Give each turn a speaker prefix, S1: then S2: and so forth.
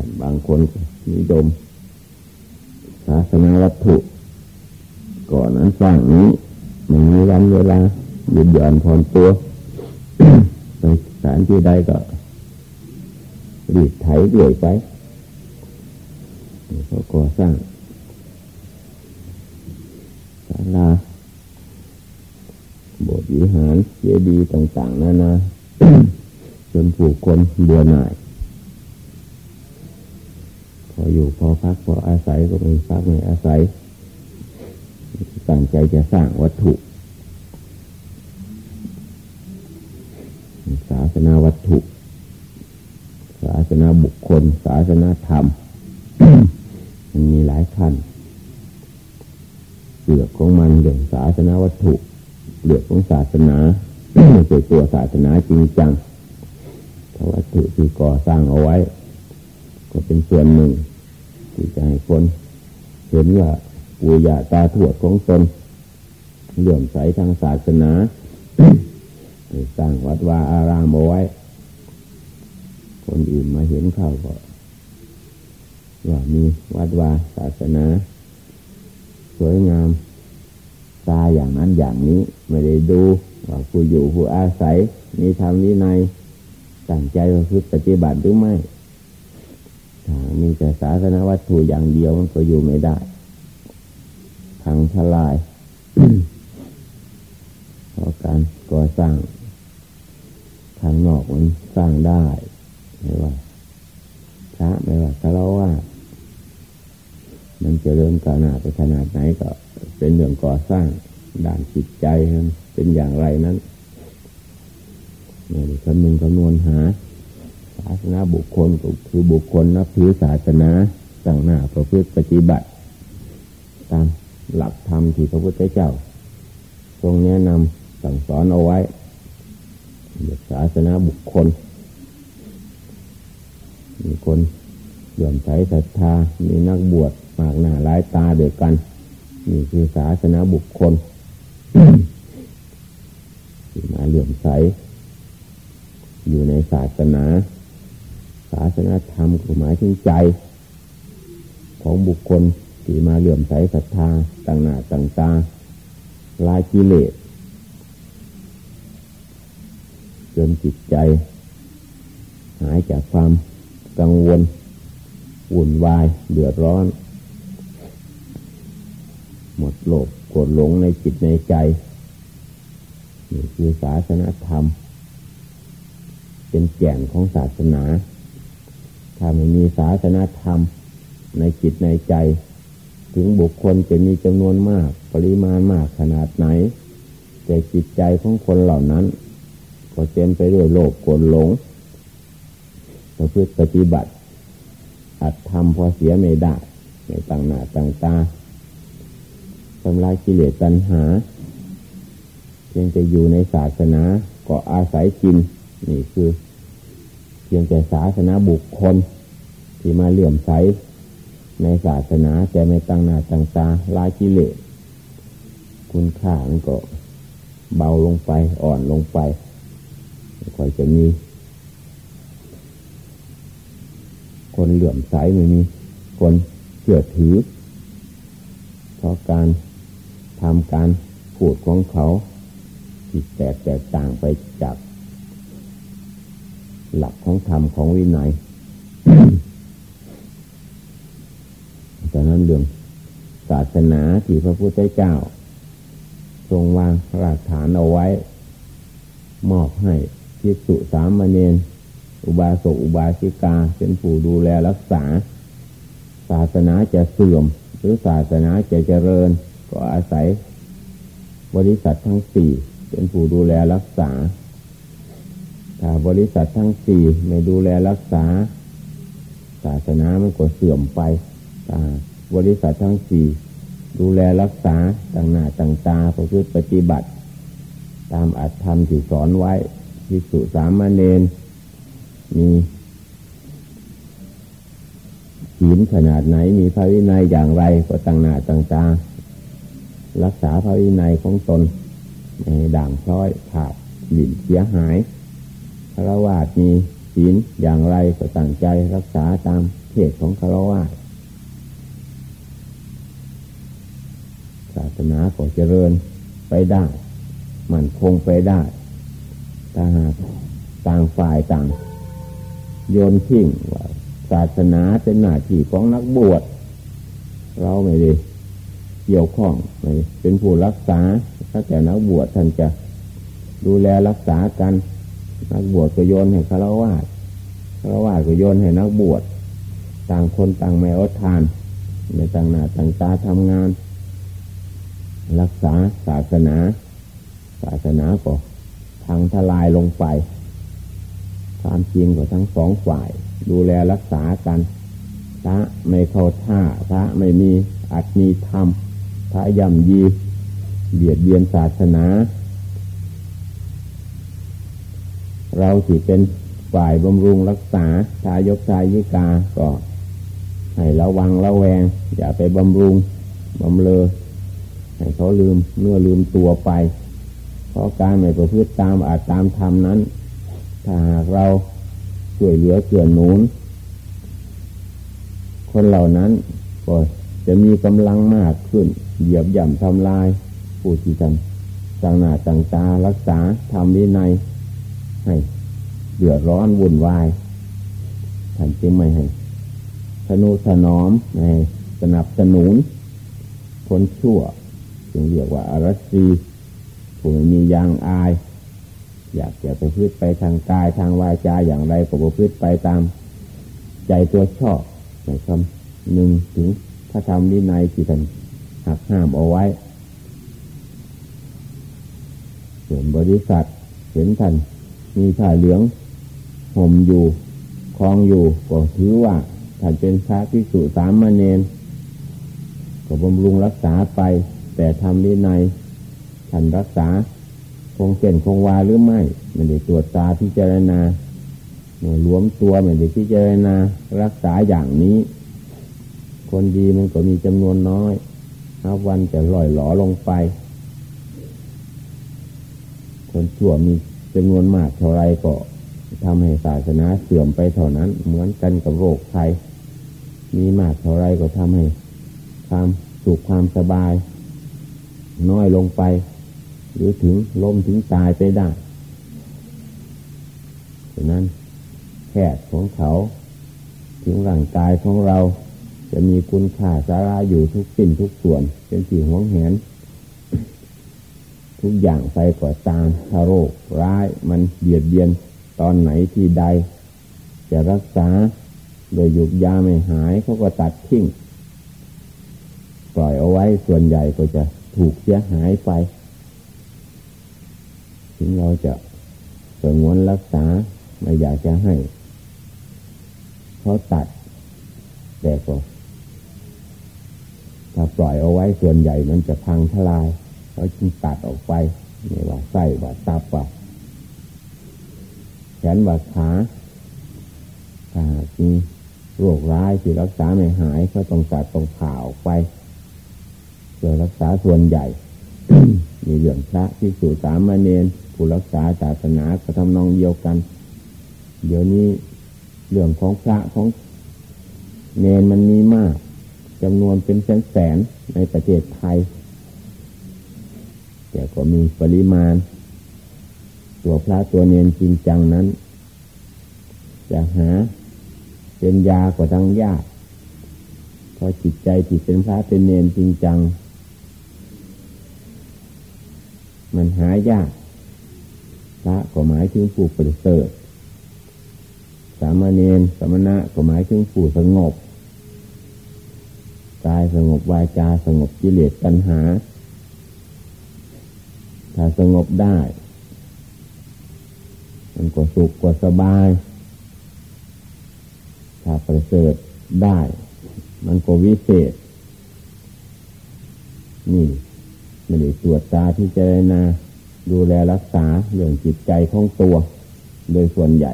S1: ท่านบางคนนิยมศาสนาวัตถุ ก่อนนั้นสร้างนี้ไม่มีวันเวลาหยุดหย่อนผ่อนตัวไปสานที่ใดก็รีดไถเรื่อยไปเขาก่อสร้างศาลาโบสถ์วิหารเจดีย์ต่าง ๆนานาจนผู้คนเบื่อหน่าย อยู่พอพักพออาศัยก็ไม่พักม่อาศัยตั้งใจจะสร้างวัตถุศาสนาวัตถุ ศาสนาบุคคล ศาสนาธรรม มันมีหลายขั้นเปลือกของมันเรื่องศาสนาวัตถุเปลือกของศาสนาเป็นตัวศาสนาจริงจังวัตถุที่ก่อสร้างเอาไว้ ก็เป็นส่วนหนึ่ง ที่จะให้คนเห็นว่าปุยาตาถวดของตนเลื่อมใสทางศาสนาสร้างวัดวาอารามเอาไว้ คนอื่นมาเห็นเข้าก็ว่ามีวัดวาศาสนา สวยงาม ตาอย่างนั้นอย่างนี้ ไม่ได้ดูว่าผู้อยู่ผู้อาศัยมีธรรมวินัยตั้งใจว่าคือปฏิบัติหรือไม่ แต่ศาสนาวัตถุอย่างเดียวมันก็อยู่ไม่ได้พังทลายเพราะการก่อสร้าง ทางนอกมันสร้างได้ไม่ว่าพระไม่ว่าคารวะมันจะเริ่มก้าวหนาไปขนาดไหนก็เป็นเรื่องก่อสร้างด่านจิตใจเป็นอย่างไรนั้นเนี่ยคำนึงคำนวณหา ศาสนาบุคคลก็คือบุคคลนับถือศาสนาสั่งหน้าประพฤติปฏิบัติ ตามหลักธรรมที่พระพุทธเจ้า ทรงแนะนำสั่งสอนเอาไว้ศาสนาบุคคล มีคนเลื่อมใสศรัทธา มีนักบวชมากหน้าหลายตาเดียวกันนี่คือศาสนาบุคคลมีมาเลื่อมใส อยู่ในศาสนา ศาสนาธรรมคือหมายถึงใจ ของบุคคลที่มาเลื่อมใสศรัทธาต่างหน้าต่างตาลายกิเลสจนจิตใจ หายจากความกังวลวุ่นวายเดือดร้อน หมดโลภโกรธหลงในจิตในใจนี่คือศาสนาธรรม เป็นแก่นของศาสนา ถ้าไม่มีศาสนาธรรมในจิตในใจ ถึงบุคคลจะมีจำนวนมาก ปริมาณมากขนาดไหน แต่จิตใจของคนเหล่านั้น ก็เต็มไปด้วยโลภโกรธหลงประพฤติปฏิบัติอาจทำพอเสียไม่ได้ในต่างหน้าต่างตาทำลายกิเลสตัณหาเพียงจะอยู่ในศาสนาก็อาศัยกิน นี่คือ พียงแต่ศาสนาบุคคล ที่มาเหลื่อมใสในศาสนาแต่ไม่ตั้งหน้าตั้งตาลายกิเลสคุณค่ามันก็เบาลงไปอ่อนลงไปค่อยจะมี คนเหลื่อมใสไม่มี คนเชื่อถือ เพราะการทำการพูดของเขาที่แตกแตกต่างไปจาก หลักของธรรมของวินัยจากนั้นเรื่องศาสนาที่พระพุทธเจ้า ทรงวางรากฐานเอาไว้ มอบให้ทิสุสามเณรอุบาสกอุบาสิกา เป็นผู้ดูแลรักษา ศาสนาจะเสื่อม หรือศาสนาจะเจริญ ก็อาศัย บริษัททั้งสี่เป็นผู้ดูแลรักษา ถ้าบริษัททั้งสี่ไม่ดูแลรักษา ศาสนามันก็เสื่อมไปบริษัททั้งสี่ดูแลรักษาต่างหน้าต่างตาประพฤติปฏิบัติ ตามอัตธรรมที่สอนไว้ทิสุสามเณรมีศีลขนาดไหนมีพระวินัยอย่างไรก็ต่างหน้าต่างตารักษาพระวินัยของตนในด่างช้อยขาดหลิ่นเสียหาย พรวาดมีศีลอย่างไรก็ตั้งใจรักษาตามเทศของคารวะศาสนาก็เจริญไปได้ มันคงไปได้ถ้าหากต่างฝ่ายต่าง โยนทิ้งว่าศาสนาเป็นหน้าที่ของนักบวชเราไม่ได้เกี่ยวข้องไม่เป็นผู้รักษาถ้าแต่นักบวชท่านจะดูแลรักษากัน นักบวชก็โยนให้คาวะคารวะก็โยนให้นักบวชต่างคนต่างไม่อดทานในต่างหน้าต่างตาทำงาน รักษาศาสนา ศาสนาก็พังทลายลงไป ความจริงก็ทั้งสองฝ่าย ดูแลรักษากันพระไม่เข้าท่าพระไม่มีอัตมีธรรมพระย่ำยีเบียดเบียนศาสนา เราที่เป็นฝ่ายบำรุงรักษาชายกชายยิกาก็ให้ระวังระแวง อย่าไปบำรุงบำเลอให้เขาลืมเมื่อลืมตัวไป เพราะการไม่ประพฤติตามอาจตามธรรมนั้น ถ้าหากเราช่วยเหลือเกื้อหนุนคนเหล่านั้นก็จะมีกำลังมากขึ้น เหยียบย่ำทำลาย ผู้ที่ทำต่างหน้าต่างตารักษาทำวินัย ให้เดือดร้อนวุ่นวายท่านจึงไม่ให้สนุถนอมให้สนับสนุน คนชั่ว จึงเรียกว่าอารัซีผู้มียางอาย อยากจะประพฤติไปทางกายทางวาจาอย่างไรก็ประพฤติไปตาม ใจตัวชอบในคำหนึ่งถึงถ้าทำวินัยที่ท่านหักห้ามเอาไว้ ส่วนบริษัทเห็นท่าน มีผ้าเหลืองห่มอยู่คลองอยู่ก็ถือว่าท่าเป็นพระภิกษุสามเณรก็บำรุงรักษาไป แต่ทำวินัยท่านรักษา คงเก่นคงวาหรือไม่ไม่ได้ตรวจตาพิจารณาเมื่อรวมตัวไม่ได้พิจารณารักษาอย่างนี้ คนดีมันก็มีจำนวนน้อยนับวันจะลอยหลอลงไป คนชั่วมี จำนวนมากเท่าไรก็ทำให้ศาสนาเสื่อมไปเท่านั้น เหมือนกันกับโรคภัยมีมากเท่าไรก็ทำให้ความสุขความสบาย น้อยลงไป หรือถึงล้มถึงตายไปได้ดังนั้นแพทย์ของเขา ถึงร่างกายของเรา จะมีคุณค่าสาระอยู่ทุกสิ่งทุกส่วน เป็นสิ่งหวงแหน ทุกอย่างไปก่อตามถ้าโรคร้ายมันเบียดเบียนตอนไหนที่ใด จะรักษาโดยหยุกยาไม่หายเขาก็ตัดทิ้งปล่อยเอาไว้ส่วนใหญ่ก็จะถูกเสียหายไป ถึงเราจะสงวนรักษาไม่อยากจะให้เขาตัด แต่ก็ถ้าปล่อยเอาไว้ส่วนใหญ่มันจะพังทลาย เขาจึงตัดออกไปไม่ว่าไส้ว่าตับว่าแขนว่าขาถ้ามีโรคร้ายที่รักษาไม่หายก็ต้องตัดต้องผ่าออกไปเพื่อรักษาส่วนใหญ่มีเรื่องพระที่สู่สามเณรผู้รักษาศาสนาก็ทำนองเดียวกัน เดี๋ยวนี้เรื่องของพระของเนนมันมีมากจำนวนเป็นแสนแสนในประเทศไทย แต่ก็มีปริมาณ ตัวพระตัวเนียนจริงจังนั้น จะหาเป็นยากว่าทั้งยากเพราะจิตใจที่เป็นพระเป็นเนียนจริงจัง มันหายาก พระก็หมายถึงผู้ประเสริฐสามเณรสมณะก็หมายถึงผู้สงบกายสงบวาจาสงบกิเลสปัญหา ถ้าสงบได้ มันก็สุขกว่าสบาย ถ้าประเสริฐได้ มันก็วิเศษ นี่ไม่ได้ตรวจตาที่เจรณาดูแลรักษาเรื่องจิตใจของตัว โดยส่วนใหญ่